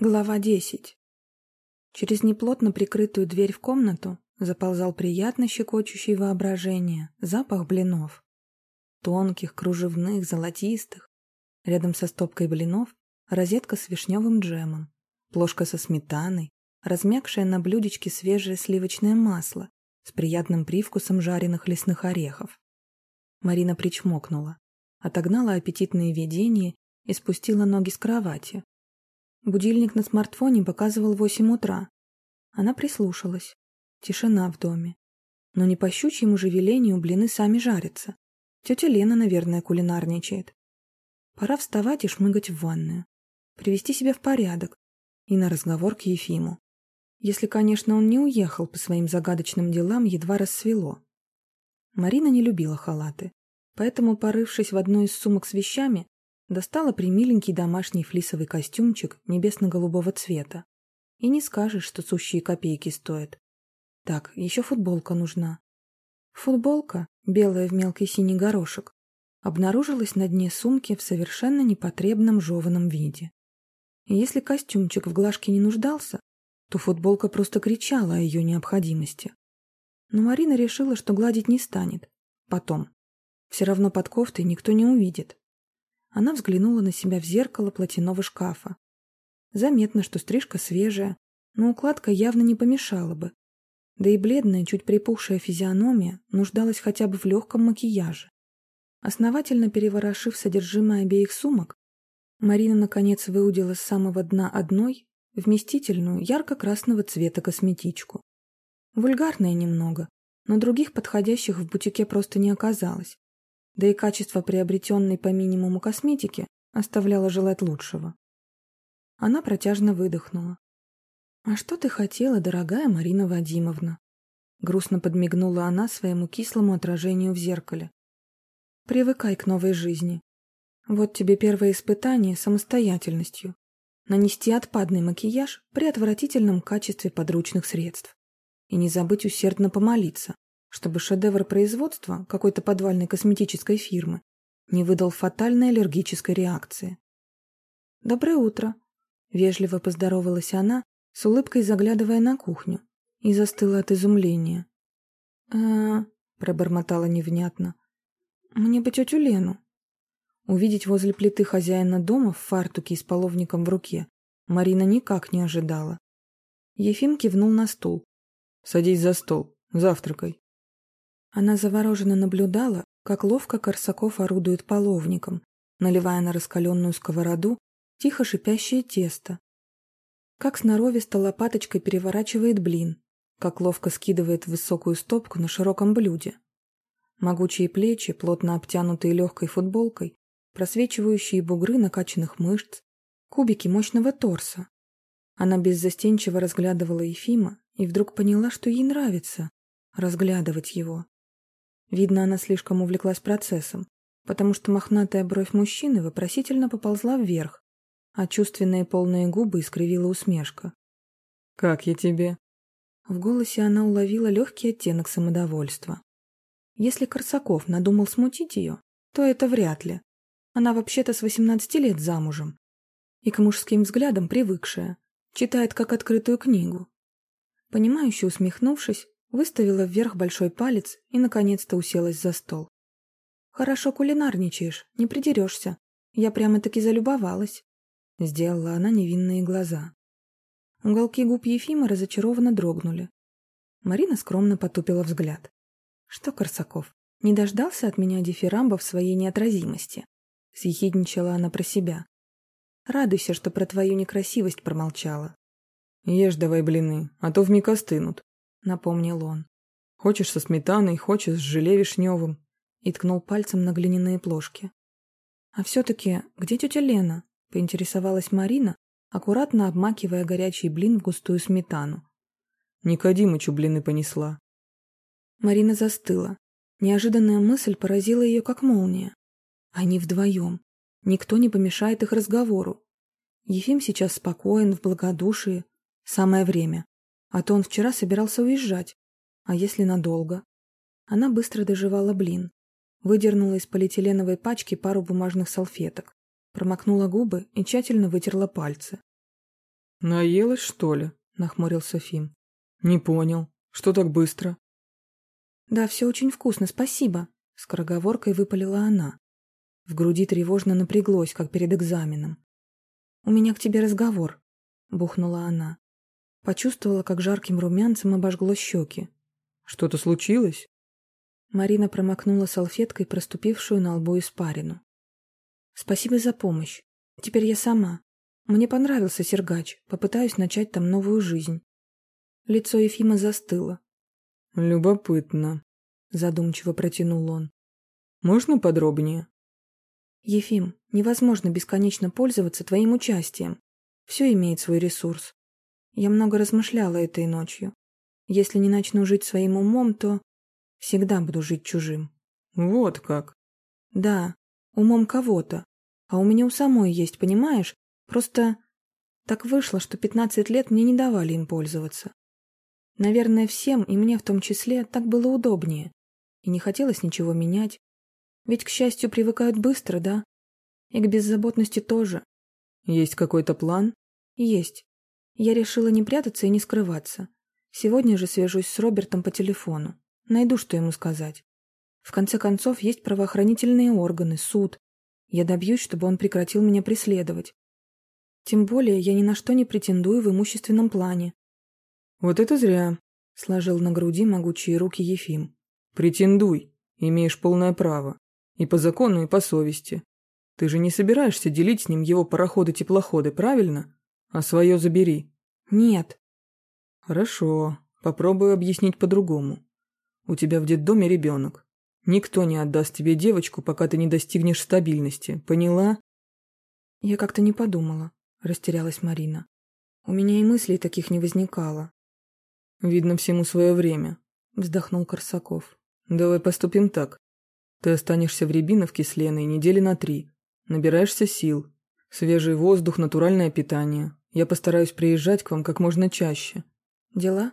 Глава 10. Через неплотно прикрытую дверь в комнату заползал приятно щекочущий воображение запах блинов. Тонких, кружевных, золотистых. Рядом со стопкой блинов розетка с вишневым джемом, плошка со сметаной, размякшее на блюдечке свежее сливочное масло с приятным привкусом жареных лесных орехов. Марина причмокнула, отогнала аппетитные видения и спустила ноги с кровати, Будильник на смартфоне показывал восемь утра. Она прислушалась. Тишина в доме. Но не по щучьему же велению блины сами жарятся. Тетя Лена, наверное, кулинарничает. Пора вставать и шмыгать в ванную. Привести себя в порядок. И на разговор к Ефиму. Если, конечно, он не уехал по своим загадочным делам, едва рассвело. Марина не любила халаты. Поэтому, порывшись в одной из сумок с вещами, Достала примиленький домашний флисовый костюмчик небесно-голубого цвета. И не скажешь, что сущие копейки стоят. Так, еще футболка нужна. Футболка, белая в мелкий синий горошек, обнаружилась на дне сумки в совершенно непотребном жеваном виде. И если костюмчик в глажке не нуждался, то футболка просто кричала о ее необходимости. Но Марина решила, что гладить не станет. Потом. Все равно под кофтой никто не увидит. Она взглянула на себя в зеркало платяного шкафа. Заметно, что стрижка свежая, но укладка явно не помешала бы. Да и бледная, чуть припухшая физиономия нуждалась хотя бы в легком макияже. Основательно переворошив содержимое обеих сумок, Марина, наконец, выудила с самого дна одной вместительную, ярко-красного цвета косметичку. Вульгарная немного, но других подходящих в бутике просто не оказалось да и качество приобретенной по минимуму косметики оставляло желать лучшего. Она протяжно выдохнула. «А что ты хотела, дорогая Марина Вадимовна?» Грустно подмигнула она своему кислому отражению в зеркале. «Привыкай к новой жизни. Вот тебе первое испытание самостоятельностью. Нанести отпадный макияж при отвратительном качестве подручных средств. И не забыть усердно помолиться, чтобы шедевр производства какой-то подвальной косметической фирмы не выдал фатальной аллергической реакции. «Доброе утро!» — вежливо поздоровалась она, с улыбкой заглядывая на кухню, и застыла от изумления. э пробормотала невнятно. «Мне бы тетю Лену». Увидеть возле плиты хозяина дома в фартуке и с половником в руке Марина никак не ожидала. Ефим кивнул на стул. «Садись за стол, завтракай». Она завороженно наблюдала, как ловко Корсаков орудует половником, наливая на раскаленную сковороду тихо шипящее тесто. Как сноровисто лопаточкой переворачивает блин, как ловко скидывает высокую стопку на широком блюде. Могучие плечи, плотно обтянутые легкой футболкой, просвечивающие бугры накачанных мышц, кубики мощного торса. Она беззастенчиво разглядывала Ефима и вдруг поняла, что ей нравится разглядывать его. Видно, она слишком увлеклась процессом, потому что мохнатая бровь мужчины вопросительно поползла вверх, а чувственные полные губы искривила усмешка. «Как я тебе?» В голосе она уловила легкий оттенок самодовольства. Если Корсаков надумал смутить ее, то это вряд ли. Она вообще-то с восемнадцати лет замужем. И к мужским взглядам привыкшая. Читает как открытую книгу. Понимающе усмехнувшись, Выставила вверх большой палец и, наконец-то, уселась за стол. «Хорошо кулинарничаешь, не придерешься. Я прямо-таки залюбовалась», — сделала она невинные глаза. Уголки губ Ефима разочарованно дрогнули. Марина скромно потупила взгляд. «Что, Корсаков, не дождался от меня дифирамба в своей неотразимости?» — съехидничала она про себя. «Радуйся, что про твою некрасивость промолчала». «Ешь давай блины, а то вмиг остынут», — напомнил он. «Хочешь со сметаной, хочешь с желе вишневым», — и ткнул пальцем на глиняные плошки. «А все-таки где тетя Лена?» — поинтересовалась Марина, аккуратно обмакивая горячий блин в густую сметану. «Никодимычу блины понесла». Марина застыла. Неожиданная мысль поразила ее как молния. Они вдвоем. Никто не помешает их разговору. Ефим сейчас спокоен, в благодушии. Самое время. А то он вчера собирался уезжать. А если надолго? Она быстро доживала блин. Выдернула из полиэтиленовой пачки пару бумажных салфеток. Промокнула губы и тщательно вытерла пальцы. «Наелась, что ли?» — нахмурился Фим. «Не понял. Что так быстро?» «Да, все очень вкусно, спасибо», — скороговоркой выпалила она. В груди тревожно напряглось, как перед экзаменом. «У меня к тебе разговор», — бухнула она. Почувствовала, как жарким румянцем обожгло щеки. «Что-то случилось?» Марина промокнула салфеткой проступившую на лбу испарину. «Спасибо за помощь. Теперь я сама. Мне понравился Сергач. Попытаюсь начать там новую жизнь». Лицо Ефима застыло. «Любопытно», — задумчиво протянул он. «Можно подробнее?» «Ефим, невозможно бесконечно пользоваться твоим участием. Все имеет свой ресурс. Я много размышляла этой ночью. Если не начну жить своим умом, то всегда буду жить чужим». «Вот как?» «Да, умом кого-то. А у меня у самой есть, понимаешь? Просто так вышло, что пятнадцать лет мне не давали им пользоваться. Наверное, всем, и мне в том числе, так было удобнее. И не хотелось ничего менять. Ведь, к счастью, привыкают быстро, да? И к беззаботности тоже. Есть какой-то план? Есть. Я решила не прятаться и не скрываться. Сегодня же свяжусь с Робертом по телефону. Найду, что ему сказать. В конце концов, есть правоохранительные органы, суд. Я добьюсь, чтобы он прекратил меня преследовать. Тем более, я ни на что не претендую в имущественном плане. «Вот это зря», — сложил на груди могучие руки Ефим. «Претендуй, имеешь полное право. И по закону, и по совести. Ты же не собираешься делить с ним его пароходы-теплоходы, правильно? А свое забери». «Нет». «Хорошо, попробую объяснить по-другому. У тебя в детдоме ребенок. Никто не отдаст тебе девочку, пока ты не достигнешь стабильности, поняла?» «Я как-то не подумала», — растерялась Марина. «У меня и мыслей таких не возникало. «Видно всему свое время», — вздохнул Корсаков. «Давай поступим так. Ты останешься в Рябиновке с Леной недели на три. Набираешься сил. Свежий воздух, натуральное питание. Я постараюсь приезжать к вам как можно чаще». «Дела?»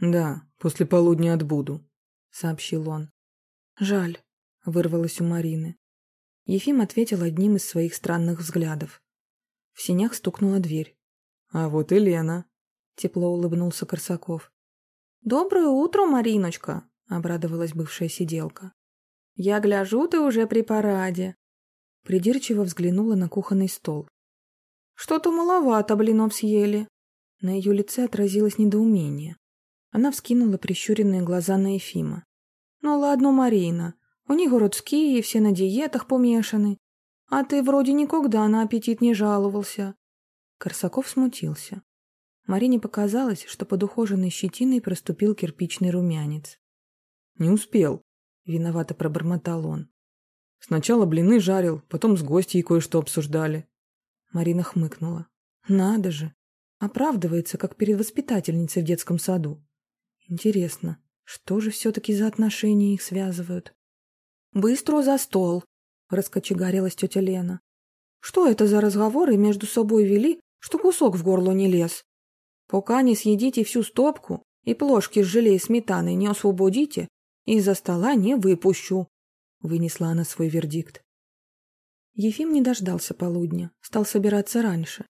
«Да, после полудня отбуду», — сообщил он. «Жаль», — вырвалось у Марины. Ефим ответил одним из своих странных взглядов. В синях стукнула дверь. «А вот и Лена», — тепло улыбнулся Корсаков. «Доброе утро, Мариночка!» — обрадовалась бывшая сиделка. «Я гляжу, ты уже при параде!» Придирчиво взглянула на кухонный стол. «Что-то маловато блинов съели!» На ее лице отразилось недоумение. Она вскинула прищуренные глаза на Ефима. «Ну ладно, Марина, у них городские, и все на диетах помешаны. А ты вроде никогда на аппетит не жаловался». Корсаков смутился. Марине показалось, что под ухоженной щетиной проступил кирпичный румянец. «Не успел», — виновато пробормотал он. «Сначала блины жарил, потом с гостьей кое-что обсуждали». Марина хмыкнула. «Надо же! Оправдывается, как перед воспитательницей в детском саду. Интересно, что же все-таки за отношения их связывают?» «Быстро за стол!» — раскочегарилась тетя Лена. «Что это за разговоры между собой вели, что кусок в горло не лез?» Пока не съедите всю стопку и плошки с желе и сметаной не освободите, из-за стола не выпущу», — вынесла она свой вердикт. Ефим не дождался полудня, стал собираться раньше.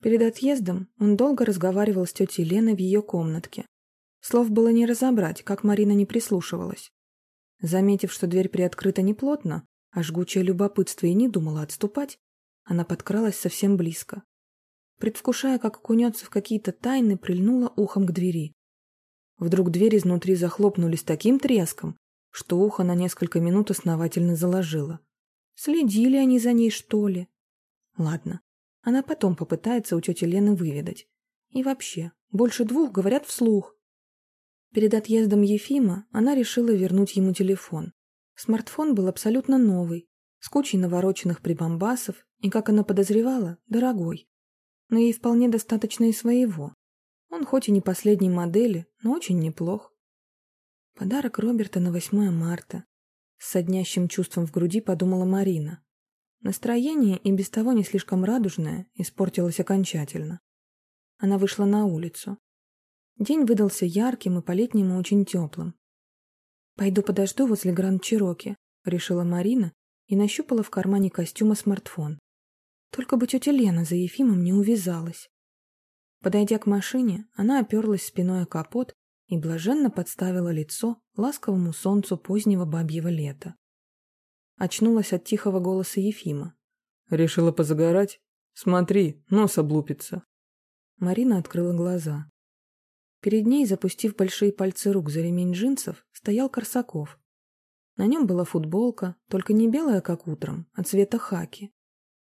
Перед отъездом он долго разговаривал с тетей Леной в ее комнатке. Слов было не разобрать, как Марина не прислушивалась. Заметив, что дверь приоткрыта неплотно, а жгучее любопытство и не думала отступать, она подкралась совсем близко предвкушая, как окунется в какие-то тайны, прильнула ухом к двери. Вдруг двери изнутри захлопнулись таким треском, что ухо на несколько минут основательно заложило. Следили они за ней, что ли? Ладно, она потом попытается у тети Лены выведать. И вообще, больше двух говорят вслух. Перед отъездом Ефима она решила вернуть ему телефон. Смартфон был абсолютно новый, с кучей навороченных прибамбасов и, как она подозревала, дорогой но ей вполне достаточно и своего. Он хоть и не последней модели, но очень неплох. Подарок Роберта на 8 марта. С соднящим чувством в груди подумала Марина. Настроение, и без того не слишком радужное, испортилось окончательно. Она вышла на улицу. День выдался ярким и по-летнему очень теплым. «Пойду подожду возле Гранд-Чироки», — решила Марина и нащупала в кармане костюма смартфон. Только бы тетя Лена за Ефимом не увязалась. Подойдя к машине, она оперлась спиной о капот и блаженно подставила лицо ласковому солнцу позднего бабьего лета. Очнулась от тихого голоса Ефима. «Решила позагорать? Смотри, нос облупится». Марина открыла глаза. Перед ней, запустив большие пальцы рук за ремень джинсов, стоял Корсаков. На нем была футболка, только не белая, как утром, а цвета хаки.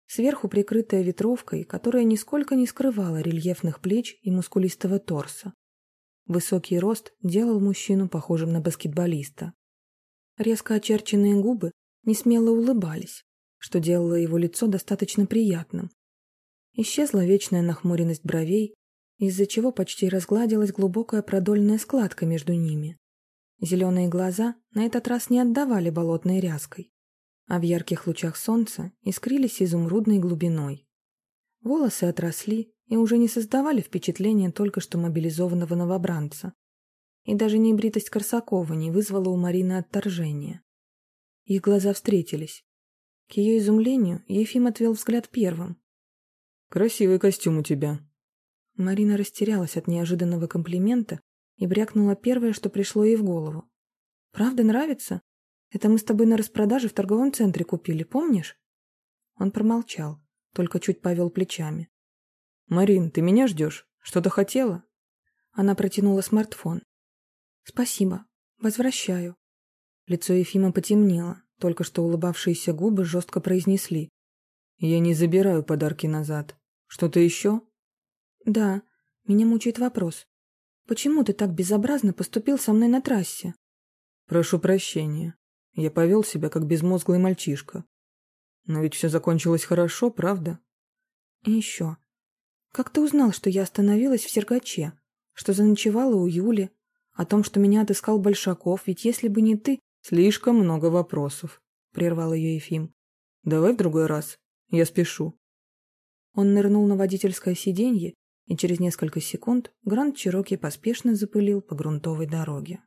Сверху прикрытая ветровкой, которая нисколько не скрывала рельефных плеч и мускулистого торса. Высокий рост делал мужчину похожим на баскетболиста. Резко очерченные губы несмело улыбались, что делало его лицо достаточно приятным. Исчезла вечная нахмуренность бровей, из-за чего почти разгладилась глубокая продольная складка между ними. Зеленые глаза на этот раз не отдавали болотной ряской, а в ярких лучах солнца искрились изумрудной глубиной. Волосы отросли и уже не создавали впечатления только что мобилизованного новобранца. И даже небритость Корсакова не вызвала у Марины отторжения. Их глаза встретились. К ее изумлению Ефим отвел взгляд первым. «Красивый костюм у тебя». Марина растерялась от неожиданного комплимента и брякнула первое, что пришло ей в голову. «Правда нравится? Это мы с тобой на распродаже в торговом центре купили, помнишь?» Он промолчал, только чуть повел плечами. «Марин, ты меня ждешь? Что-то хотела?» Она протянула смартфон. «Спасибо. Возвращаю». Лицо Ефима потемнело, только что улыбавшиеся губы жестко произнесли. «Я не забираю подарки назад. Что-то еще?» «Да. Меня мучает вопрос. Почему ты так безобразно поступил со мной на трассе? Прошу прощения. Я повел себя как безмозглый мальчишка. Но ведь все закончилось хорошо, правда? И еще. Как ты узнал, что я остановилась в Сергаче? Что заночевала у Юли? О том, что меня отыскал Большаков? Ведь если бы не ты... Слишком много вопросов, прервал ее Ефим. Давай в другой раз. Я спешу. Он нырнул на водительское сиденье и через несколько секунд Гранд Чироки поспешно запылил по грунтовой дороге.